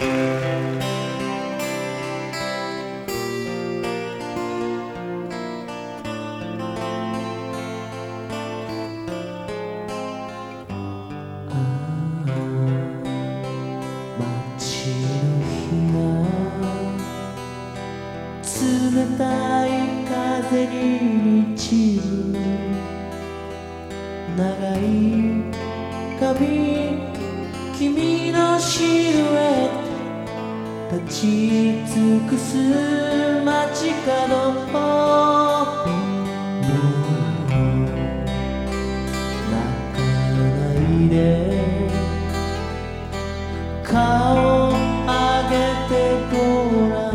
冷たい風に滲む長い立ち尽くす街角を泣かないで。顔上げてごらん。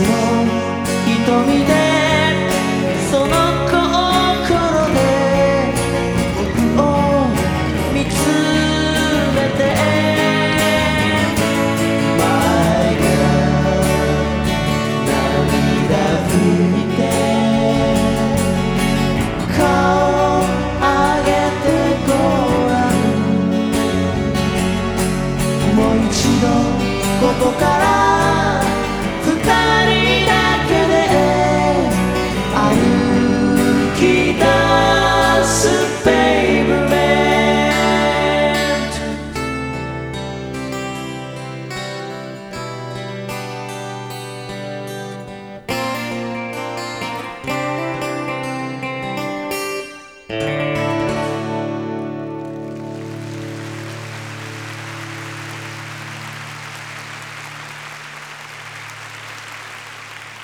の瞳でその心で僕を見つめて前が涙拭いて顔上げてごらんもう一度ここから